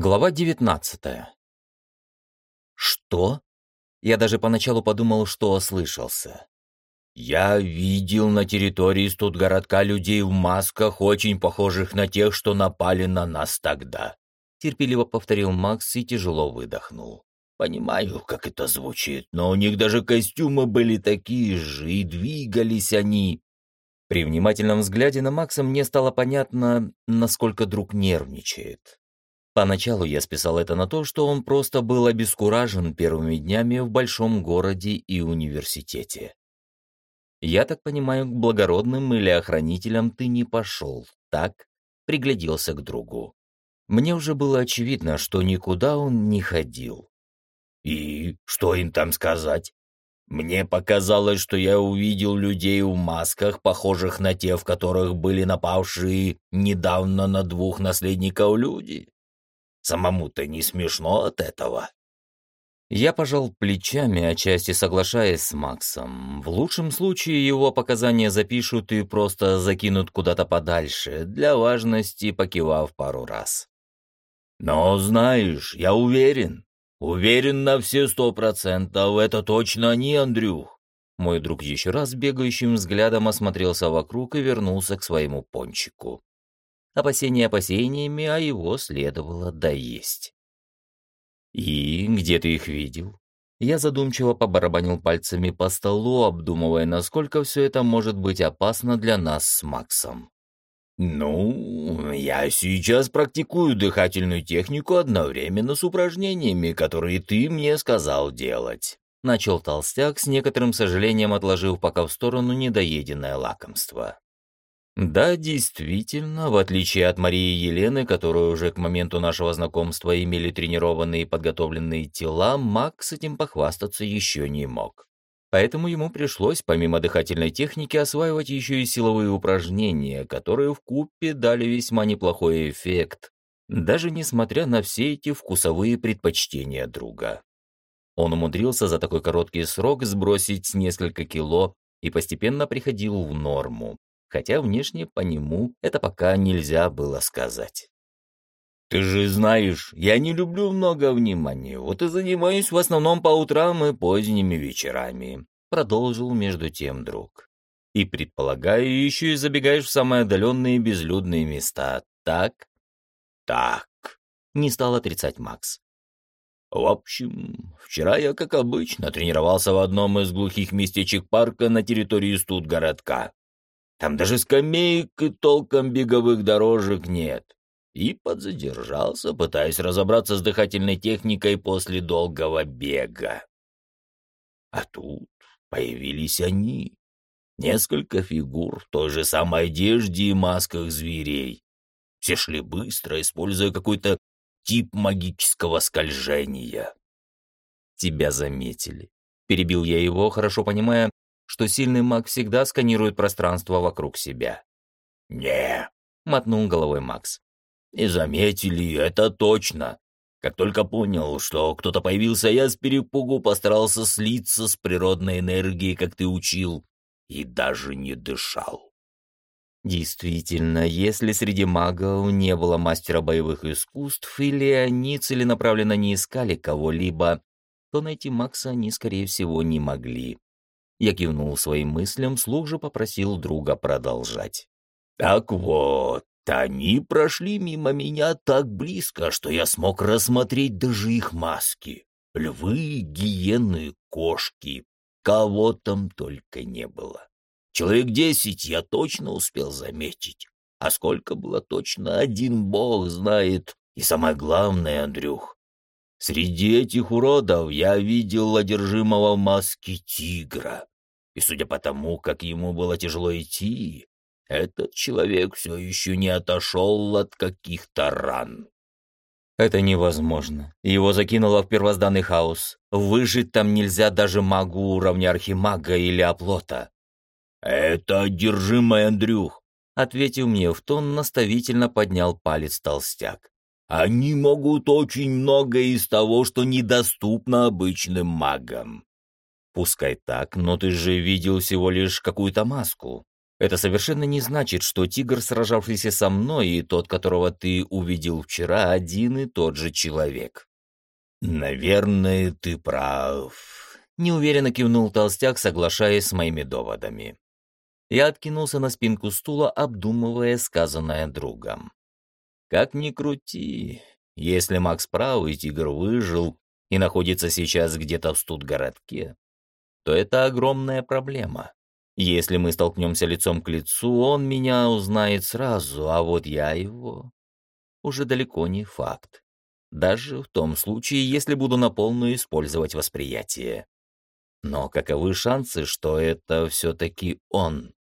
Глава девятнадцатая. Что? Я даже поначалу подумал, что ослышался. Я видел на территории студгородка людей в масках, очень похожих на тех, что напали на нас тогда. Терпеливо повторил Макс и тяжело выдохнул. Понимаю, как это звучит, но у них даже костюмы были такие же, и двигались они. При внимательном взгляде на Макса мне стало понятно, насколько друг нервничает. Поначалу я списал это на то, что он просто был обескуражен первыми днями в большом городе и университете. Я так понимаю, к благородным или охранителям ты не пошел, так? Пригляделся к другу. Мне уже было очевидно, что никуда он не ходил. И что им там сказать? Мне показалось, что я увидел людей в масках, похожих на те, в которых были напавшие недавно на двух наследников люди. Самому-то не смешно от этого. Я пожал плечами, отчасти соглашаясь с Максом. В лучшем случае его показания запишут и просто закинут куда-то подальше, для важности покивав пару раз. Но знаешь, я уверен, уверен на все сто процентов, это точно они, Андрюх. Мой друг еще раз бегающим взглядом осмотрелся вокруг и вернулся к своему пончику. Опасения опасениями, а его следовало доесть. «И где ты их видел?» Я задумчиво побарабанил пальцами по столу, обдумывая, насколько все это может быть опасно для нас с Максом. «Ну, я сейчас практикую дыхательную технику одновременно с упражнениями, которые ты мне сказал делать», — начал толстяк, с некоторым сожалением отложив пока в сторону недоеденное лакомство. Да, действительно, в отличие от Марии и Елены, которые уже к моменту нашего знакомства имели тренированные и подготовленные тела, Макс этим похвастаться еще не мог. Поэтому ему пришлось, помимо дыхательной техники, осваивать еще и силовые упражнения, которые в купе дали весьма неплохой эффект, даже несмотря на все эти вкусовые предпочтения друга. Он умудрился за такой короткий срок сбросить несколько кило и постепенно приходил в норму, хотя внешне по нему это пока нельзя было сказать. «Ты же знаешь, я не люблю много внимания, вот и занимаюсь в основном по утрам и поздними вечерами», продолжил между тем друг. «И, предполагаю, еще и забегаешь в самые отдаленные безлюдные места, так?» «Так», — не стал отрицать Макс. В общем, вчера я, как обычно, тренировался в одном из глухих местечек парка на территории студгородка. Там даже скамеек и толком беговых дорожек нет. И подзадержался, пытаясь разобраться с дыхательной техникой после долгого бега. А тут появились они. Несколько фигур в той же самой одежде и масках зверей. Все шли быстро, используя какой-то тип магического скольжения. «Тебя заметили», — перебил я его, хорошо понимая, что сильный маг всегда сканирует пространство вокруг себя. «Не», — мотнул головой Макс. «Не заметили, это точно. Как только понял, что кто-то появился, я с перепугу постарался слиться с природной энергией, как ты учил, и даже не дышал». Действительно, если среди магов не было мастера боевых искусств, или они целенаправленно не искали кого-либо, то найти Макса они, скорее всего, не могли. Я кивнул своим мыслям, слух же попросил друга продолжать. «Так вот, они прошли мимо меня так близко, что я смог рассмотреть даже их маски. Львы, гиены, кошки, кого там только не было. Человек десять я точно успел заметить. А сколько было точно, один бог знает. И самое главное, Андрюх, Среди этих уродов я видел одержимого в маске тигра. И судя по тому, как ему было тяжело идти, этот человек все еще не отошел от каких-то ран. Это невозможно. Его закинуло в первозданный хаос. Выжить там нельзя даже магу уровня архимага или оплота. «Это одержимый Андрюх», — ответил мне в тон, наставительно поднял палец толстяк. Они могут очень многое из того, что недоступно обычным магам. Пускай так, но ты же видел всего лишь какую-то маску. Это совершенно не значит, что тигр, сражавшийся со мной, и тот, которого ты увидел вчера, один и тот же человек. Наверное, ты прав. Неуверенно кивнул толстяк, соглашаясь с моими доводами. Я откинулся на спинку стула, обдумывая сказанное другом. Как ни крути, если Макс прав и тигр выжил и находится сейчас где-то в студгородке, то это огромная проблема. Если мы столкнемся лицом к лицу, он меня узнает сразу, а вот я его уже далеко не факт. Даже в том случае, если буду на полную использовать восприятие. Но каковы шансы, что это все-таки он?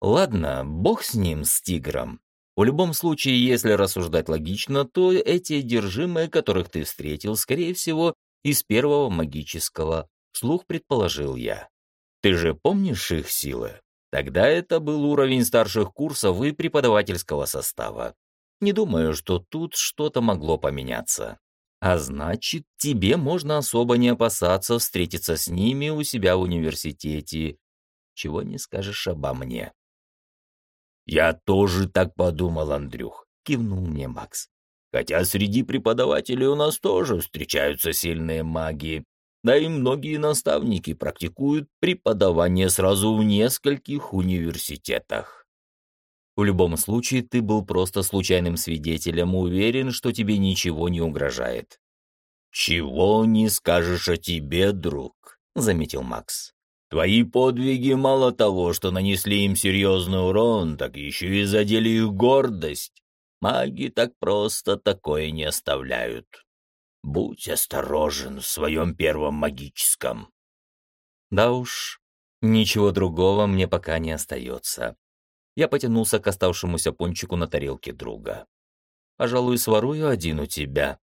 Ладно, бог с ним, с тигром. В любом случае, если рассуждать логично, то эти одержимые, которых ты встретил, скорее всего, из первого магического, слух предположил я. Ты же помнишь их силы? Тогда это был уровень старших курсов и преподавательского состава. Не думаю, что тут что-то могло поменяться. А значит, тебе можно особо не опасаться встретиться с ними у себя в университете. Чего не скажешь обо мне. «Я тоже так подумал, Андрюх», — кивнул мне Макс. «Хотя среди преподавателей у нас тоже встречаются сильные маги, да и многие наставники практикуют преподавание сразу в нескольких университетах. В любом случае, ты был просто случайным свидетелем, уверен, что тебе ничего не угрожает. «Чего не скажешь о тебе, друг», — заметил Макс. «Твои подвиги мало того, что нанесли им серьезный урон, так еще и задели их гордость. Маги так просто такое не оставляют». Будь осторожен в своем первом магическом. Да уж, ничего другого мне пока не остается. Я потянулся к оставшемуся пончику на тарелке друга. Пожалуй, сворую один у тебя.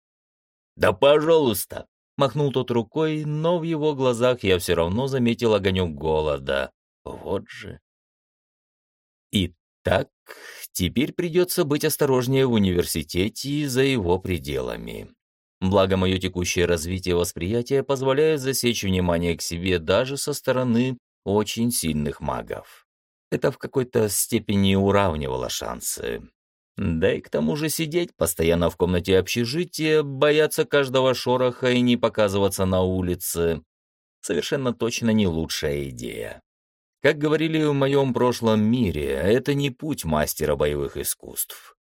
Да пожалуйста, махнул тот рукой, но в его глазах я все равно заметил огонек голода. Вот же. Итак, теперь придется быть осторожнее в университете и за его пределами. Благо, мое текущее развитие восприятия позволяет засечь внимание к себе даже со стороны очень сильных магов. Это в какой-то степени уравнивало шансы. Да и к тому же сидеть постоянно в комнате общежития, бояться каждого шороха и не показываться на улице — совершенно точно не лучшая идея. Как говорили в моем прошлом мире, это не путь мастера боевых искусств.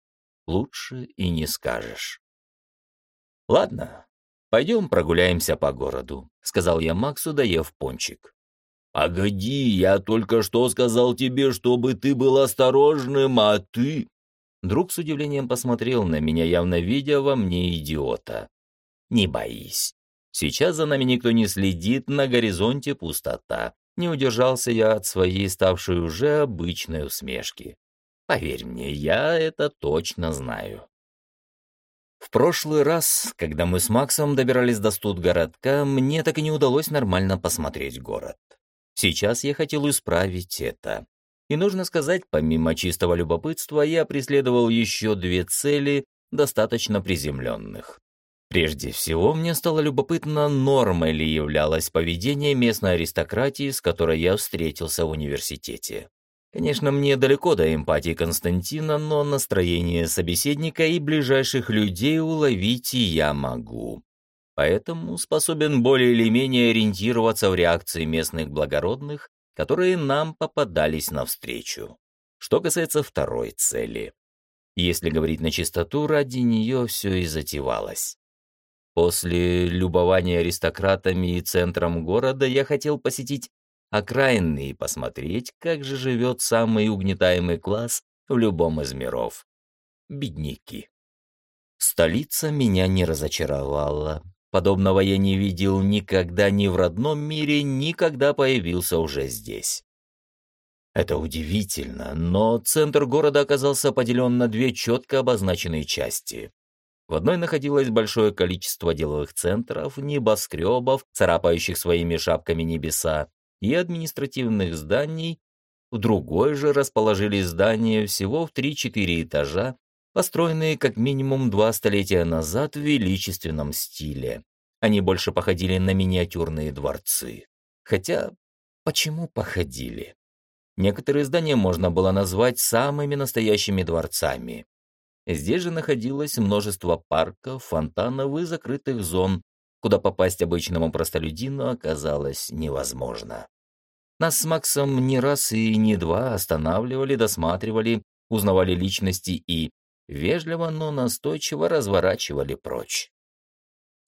Лучше и не скажешь. «Ладно, пойдем прогуляемся по городу», — сказал я Максу, доев пончик. «Погоди, я только что сказал тебе, чтобы ты был осторожным, а ты...» Друг с удивлением посмотрел на меня, явно видя во мне идиота. «Не боись. Сейчас за нами никто не следит, на горизонте пустота. Не удержался я от своей ставшей уже обычной усмешки. Поверь мне, я это точно знаю». В прошлый раз, когда мы с Максом добирались до студгородка, мне так и не удалось нормально посмотреть город. Сейчас я хотел исправить это. И нужно сказать, помимо чистого любопытства, я преследовал еще две цели, достаточно приземленных. Прежде всего, мне стало любопытно, нормой ли являлось поведение местной аристократии, с которой я встретился в университете. Конечно, мне далеко до эмпатии Константина, но настроение собеседника и ближайших людей уловить я могу. Поэтому способен более или менее ориентироваться в реакции местных благородных, которые нам попадались навстречу. Что касается второй цели. Если говорить на чистоту, ради нее все и затевалось. После любования аристократами и центром города я хотел посетить окраинный и посмотреть, как же живет самый угнетаемый класс в любом из миров. Бедняки. Столица меня не разочаровала. Подобного я не видел никогда ни в родном мире, никогда появился уже здесь. Это удивительно, но центр города оказался поделен на две четко обозначенные части. В одной находилось большое количество деловых центров, небоскребов, царапающих своими шапками небеса, и административных зданий, в другой же расположились здания всего в 3-4 этажа, построенные как минимум два столетия назад в величественном стиле. Они больше походили на миниатюрные дворцы. Хотя, почему походили? Некоторые здания можно было назвать самыми настоящими дворцами. Здесь же находилось множество парков, фонтанов и закрытых зон, куда попасть обычному простолюдину оказалось невозможно. Нас с Максом не раз и не два останавливали, досматривали, узнавали личности и вежливо, но настойчиво разворачивали прочь.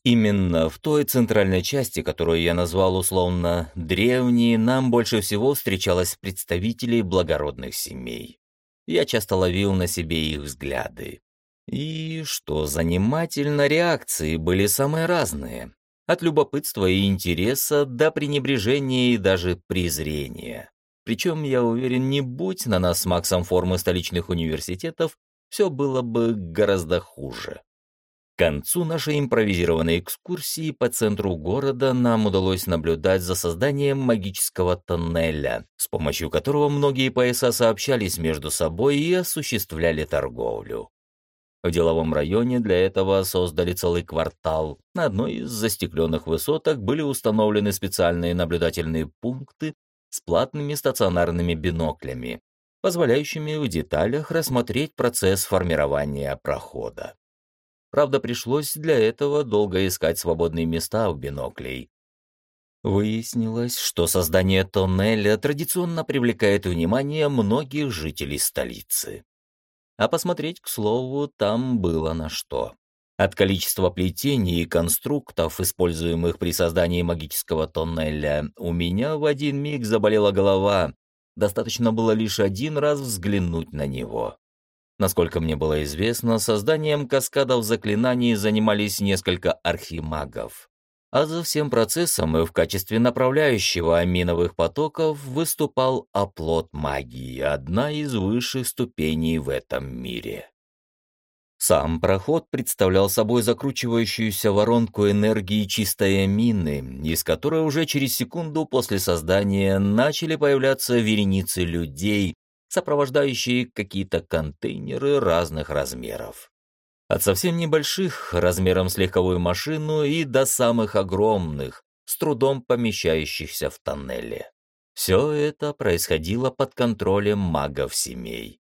Именно в той центральной части, которую я назвал условно «древней», нам больше всего встречалось представителей благородных семей. Я часто ловил на себе их взгляды. И, что занимательно, реакции были самые разные. От любопытства и интереса до пренебрежения и даже презрения. Причем, я уверен, не будь на нас с Максом формы столичных университетов, все было бы гораздо хуже. К концу нашей импровизированной экскурсии по центру города нам удалось наблюдать за созданием магического тоннеля, с помощью которого многие пояса сообщались между собой и осуществляли торговлю. В деловом районе для этого создали целый квартал. На одной из застекленных высоток были установлены специальные наблюдательные пункты с платными стационарными биноклями, позволяющими в деталях рассмотреть процесс формирования прохода. Правда, пришлось для этого долго искать свободные места у биноклей. Выяснилось, что создание тоннеля традиционно привлекает внимание многих жителей столицы. А посмотреть, к слову, там было на что. От количества плетений и конструктов, используемых при создании магического тоннеля, у меня в один миг заболела голова. Достаточно было лишь один раз взглянуть на него. Насколько мне было известно, созданием каскадов заклинаний занимались несколько архимагов. А за всем процессом и в качестве направляющего аминовых потоков выступал оплот магии, одна из высших ступеней в этом мире. Сам проход представлял собой закручивающуюся воронку энергии чистой амины, из которой уже через секунду после создания начали появляться вереницы людей, сопровождающие какие-то контейнеры разных размеров. От совсем небольших, размером с легковую машину, и до самых огромных, с трудом помещающихся в тоннеле. Все это происходило под контролем магов-семей.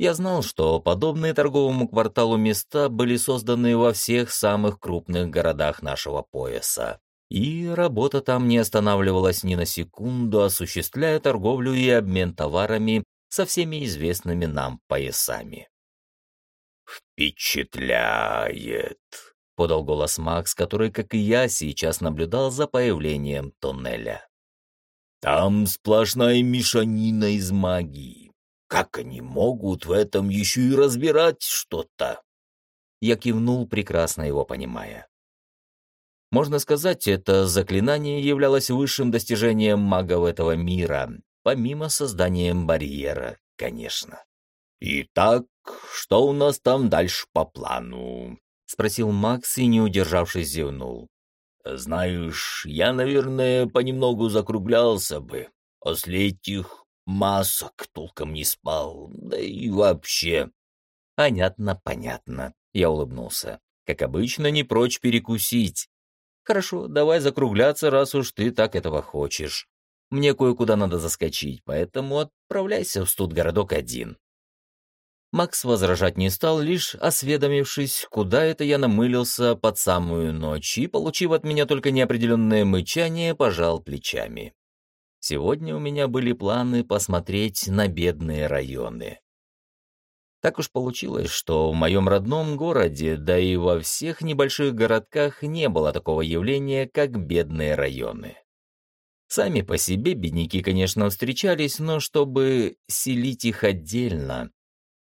Я знал, что подобные торговому кварталу места были созданы во всех самых крупных городах нашего пояса. И работа там не останавливалась ни на секунду, осуществляя торговлю и обмен товарами со всеми известными нам поясами. «Впечатляет!» — подал голос Макс, который, как и я, сейчас наблюдал за появлением тоннеля. «Там сплошная мешанина из магии. Как они могут в этом еще и разбирать что-то?» Я кивнул, прекрасно его понимая. Можно сказать, это заклинание являлось высшим достижением магов этого мира, помимо создания барьера, конечно. «Итак, что у нас там дальше по плану?» — спросил Макс и, не удержавшись, зевнул. «Знаешь, я, наверное, понемногу закруглялся бы. После этих масок толком не спал, да и вообще». «Понятно, понятно», — я улыбнулся. «Как обычно, не прочь перекусить. Хорошо, давай закругляться, раз уж ты так этого хочешь. Мне кое-куда надо заскочить, поэтому отправляйся в студгородок один». Макс возражать не стал, лишь осведомившись, куда это я намылился под самую ночь, и, получив от меня только неопределенное мычание, пожал плечами. Сегодня у меня были планы посмотреть на бедные районы. Так уж получилось, что в моем родном городе, да и во всех небольших городках не было такого явления, как бедные районы. Сами по себе бедняки, конечно, встречались, но чтобы селить их отдельно,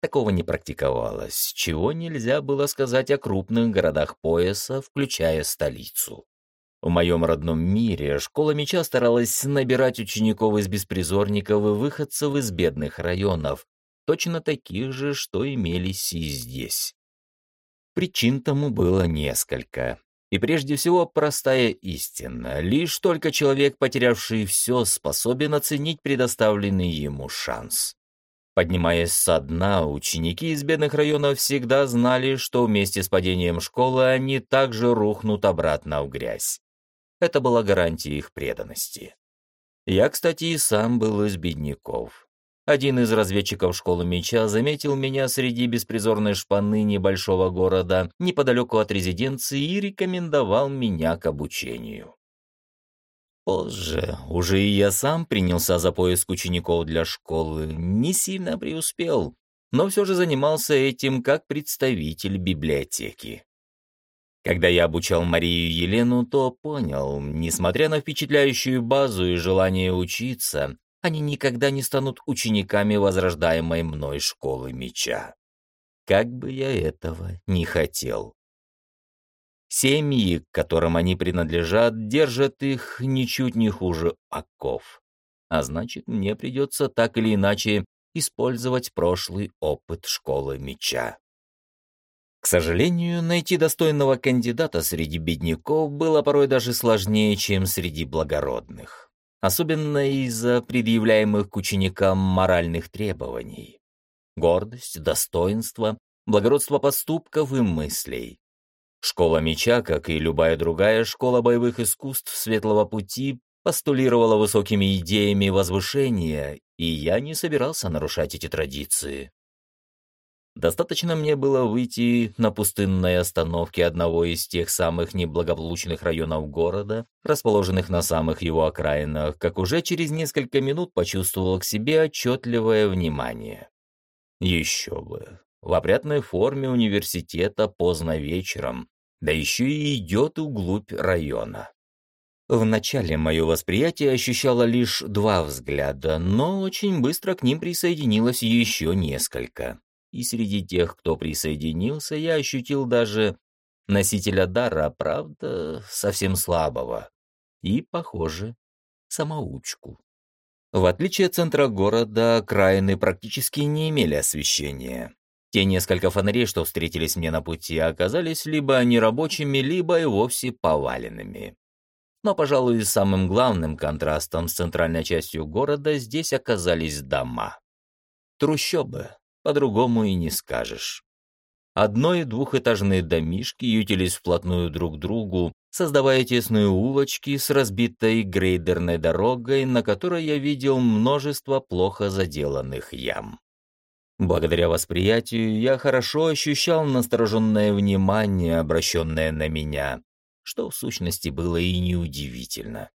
такого не практиковалось, чего нельзя было сказать о крупных городах пояса, включая столицу. В моем родном мире школа меча старалась набирать учеников из беспризорников и выходцев из бедных районов, точно таких же, что имелись и здесь. Причин тому было несколько. И прежде всего простая истина. Лишь только человек, потерявший все, способен оценить предоставленный ему шанс. Поднимаясь со дна, ученики из бедных районов всегда знали, что вместе с падением школы они также рухнут обратно в грязь. Это была гарантия их преданности. Я, кстати, и сам был из бедняков. Один из разведчиков школы меча заметил меня среди беспризорной шпаны небольшого города неподалеку от резиденции и рекомендовал меня к обучению. Позже уже и я сам принялся за поиск учеников для школы, не сильно преуспел, но все же занимался этим как представитель библиотеки. Когда я обучал Марию Елену, то понял, несмотря на впечатляющую базу и желание учиться, они никогда не станут учениками возрождаемой мной школы меча. Как бы я этого не хотел. Семьи, к которым они принадлежат, держат их ничуть не хуже оков. А значит, мне придется так или иначе использовать прошлый опыт школы меча. К сожалению, найти достойного кандидата среди бедняков было порой даже сложнее, чем среди благородных. Особенно из-за предъявляемых к ученикам моральных требований. Гордость, достоинство, благородство поступков и мыслей. Школа меча, как и любая другая школа боевых искусств Светлого Пути, постулировала высокими идеями возвышения, и я не собирался нарушать эти традиции. Достаточно мне было выйти на пустынной остановке одного из тех самых неблагополучных районов города, расположенных на самых его окраинах, как уже через несколько минут почувствовал к себе отчетливое внимание. Еще бы, в опрятной форме университета поздно вечером, да еще и идет углубь района. Вначале мое восприятие ощущало лишь два взгляда, но очень быстро к ним присоединилось еще несколько. И среди тех, кто присоединился, я ощутил даже носителя дара, правда, совсем слабого. И, похоже, самоучку. В отличие от центра города, окраины практически не имели освещения. Те несколько фонарей, что встретились мне на пути, оказались либо нерабочими, либо и вовсе поваленными. Но, пожалуй, самым главным контрастом с центральной частью города здесь оказались дома. Трущобы, по-другому и не скажешь. Одно- и двухэтажные домишки ютились вплотную друг к другу, создавая тесные улочки с разбитой грейдерной дорогой, на которой я видел множество плохо заделанных ям. Благодаря восприятию я хорошо ощущал настороженное внимание, обращенное на меня, что в сущности было и неудивительно.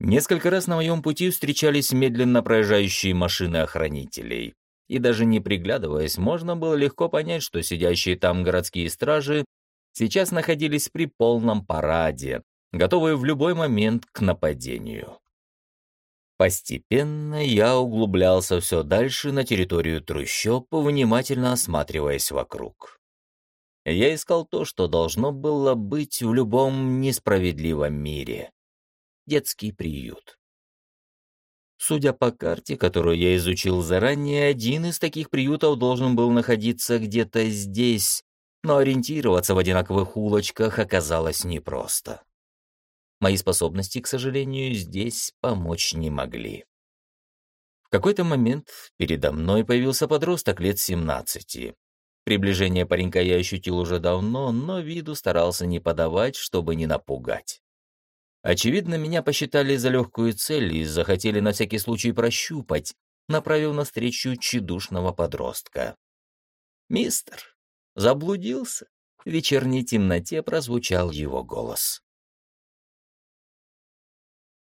Несколько раз на моем пути встречались медленно проезжающие машины охранителей, и даже не приглядываясь, можно было легко понять, что сидящие там городские стражи сейчас находились при полном параде, готовые в любой момент к нападению. Постепенно я углублялся все дальше на территорию трущоб, внимательно осматриваясь вокруг. Я искал то, что должно было быть в любом несправедливом мире. Детский приют. Судя по карте, которую я изучил заранее, один из таких приютов должен был находиться где-то здесь, но ориентироваться в одинаковых улочках оказалось непросто. Мои способности, к сожалению, здесь помочь не могли. В какой-то момент передо мной появился подросток лет 17. Приближение паренька я ощутил уже давно, но виду старался не подавать, чтобы не напугать. Очевидно, меня посчитали за легкую цель и захотели на всякий случай прощупать, направив навстречу чедушного подростка. «Мистер, заблудился?» В вечерней темноте прозвучал его голос.